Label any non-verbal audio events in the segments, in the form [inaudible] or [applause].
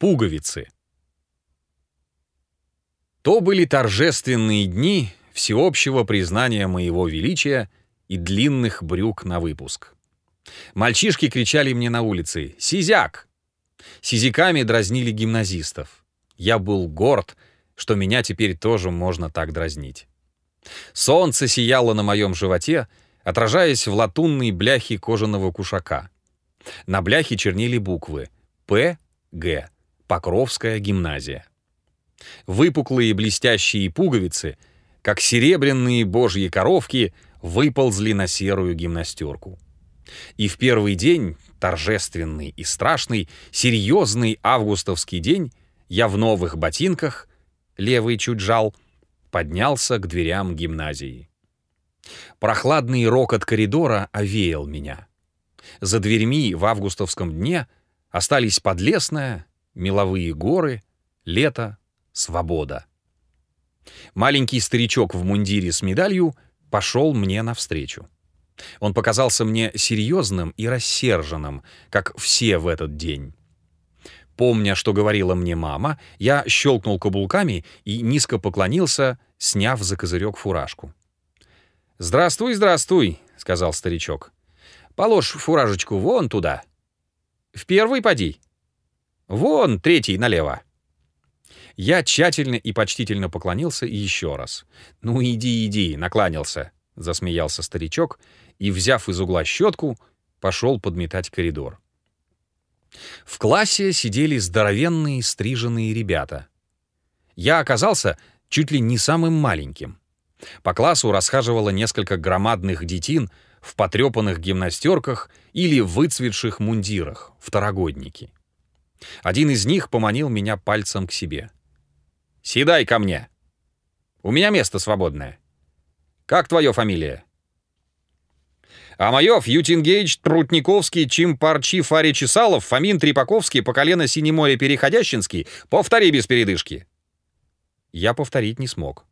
Пуговицы. То были торжественные дни всеобщего признания моего величия и длинных брюк на выпуск. Мальчишки кричали мне на улице «Сизяк!». Сизиками дразнили гимназистов. Я был горд, что меня теперь тоже можно так дразнить. Солнце сияло на моем животе, отражаясь в латунной бляхе кожаного кушака. На бляхе чернили буквы «П», «Г», Покровская гимназия. Выпуклые блестящие пуговицы, как серебряные божьи коровки, выползли на серую гимнастерку. И в первый день, торжественный и страшный, серьезный августовский день, я в новых ботинках, левый чуть жал, поднялся к дверям гимназии. Прохладный рокот коридора овеял меня. За дверьми в августовском дне остались Подлесная, меловые горы, лето, свобода. Маленький старичок в мундире с медалью пошел мне навстречу. Он показался мне серьезным и рассерженным, как все в этот день. Помня, что говорила мне мама, я щелкнул каблуками и низко поклонился, сняв за козырек фуражку. «Здравствуй, здравствуй», — сказал старичок. «Положь фуражечку вон туда. В первый поди». Вон, третий налево. Я тщательно и почтительно поклонился еще раз. «Ну иди, иди», — накланялся, — засмеялся старичок и, взяв из угла щетку, пошел подметать коридор. В классе сидели здоровенные стриженные ребята. Я оказался чуть ли не самым маленьким. По классу расхаживало несколько громадных детин в потрепанных гимнастерках или выцветших мундирах, второгодники. Один из них поманил меня пальцем к себе. «Седай ко мне! У меня место свободное. Как твое фамилия?» А мое Фьютингейдж, Трутниковский, Чимпарчи, Фари Чесалов, Фомин Трипаковский, по колено Синеморе Переходящинский. Повтори без передышки. Я повторить не смог.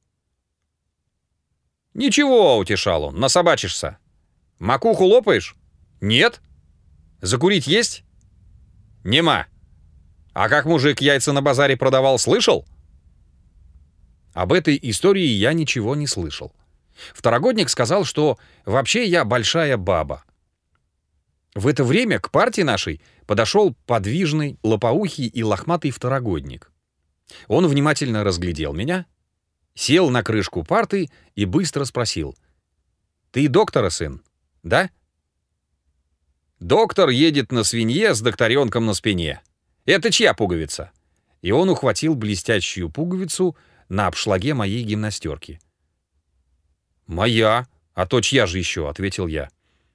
«Ничего», — утешал он, — «насобачишься». «Макуху лопаешь?» «Нет». «Закурить есть?» «Нема». А как мужик яйца на базаре продавал, слышал? Об этой истории я ничего не слышал. Второгодник сказал, что вообще я большая баба. В это время к партии нашей подошел подвижный, лопоухий и лохматый второгодник. Он внимательно разглядел меня, сел на крышку парты и быстро спросил. «Ты доктора сын, да?» «Доктор едет на свинье с докторенком на спине», «Это чья пуговица?» И он ухватил блестящую пуговицу на обшлаге моей гимнастерки. «Моя, а то чья же еще?» — ответил я.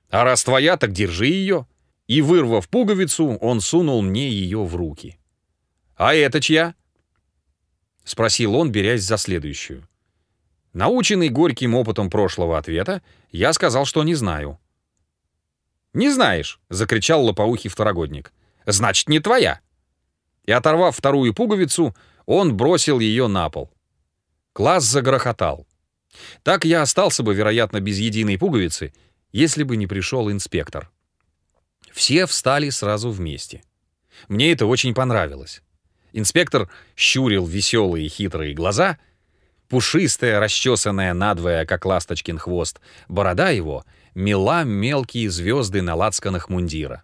«А раз твоя, так держи ее». И, вырвав пуговицу, он сунул мне ее в руки. «А это чья?» — спросил он, берясь за следующую. Наученный горьким опытом прошлого ответа, я сказал, что не знаю. «Не знаешь!» — закричал лопоухий второгодник. «Значит, не твоя!» И, оторвав вторую пуговицу, он бросил ее на пол. Класс загрохотал. Так я остался бы, вероятно, без единой пуговицы, если бы не пришел инспектор. Все встали сразу вместе. Мне это очень понравилось. Инспектор щурил веселые хитрые глаза, пушистая, расчесанная надвое, как ласточкин хвост, борода его мела мелкие звезды на лацканах мундира.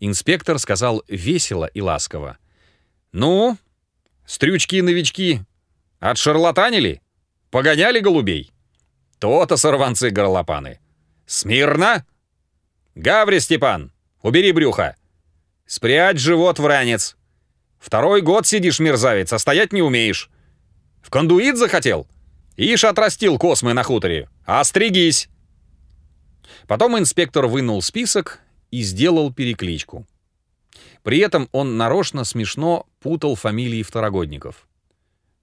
Инспектор сказал весело и ласково — «Ну, стрючки-новички, отшарлатанили? Погоняли голубей? То-то сорванцы-горлопаны. Смирно! Гаври, Степан, убери брюхо. Спрячь живот в ранец. Второй год сидишь, мерзавец, а стоять не умеешь. В кондуит захотел? Ишь отрастил космы на хуторе. Остригись!» Потом инспектор вынул список и сделал перекличку. При этом он нарочно смешно путал фамилии второгодников.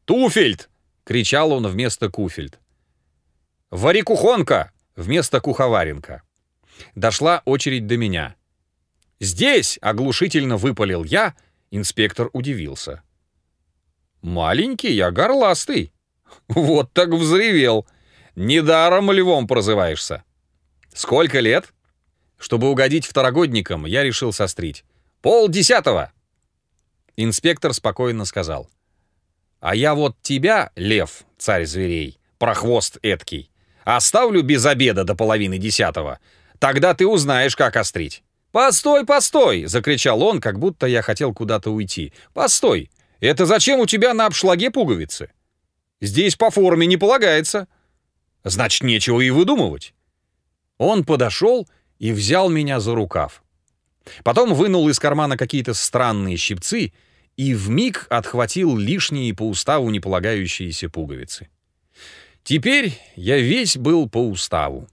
«Туфельд!» — кричал он вместо Куфельд. «Варикухонка!» — вместо Куховаренко. Дошла очередь до меня. «Здесь!» — оглушительно выпалил я. Инспектор удивился. «Маленький я, горластый». [laughs] «Вот так взревел. Недаром львом прозываешься». «Сколько лет?» Чтобы угодить второгодникам, я решил сострить. Пол десятого. Инспектор спокойно сказал. «А я вот тебя, лев, царь зверей, прохвост эткий, оставлю без обеда до половины десятого. Тогда ты узнаешь, как острить». «Постой, постой!» — закричал он, как будто я хотел куда-то уйти. «Постой! Это зачем у тебя на обшлаге пуговицы? Здесь по форме не полагается. Значит, нечего и выдумывать». Он подошел и взял меня за рукав. Потом вынул из кармана какие-то странные щипцы и вмиг отхватил лишние по уставу не полагающиеся пуговицы. Теперь я весь был по уставу.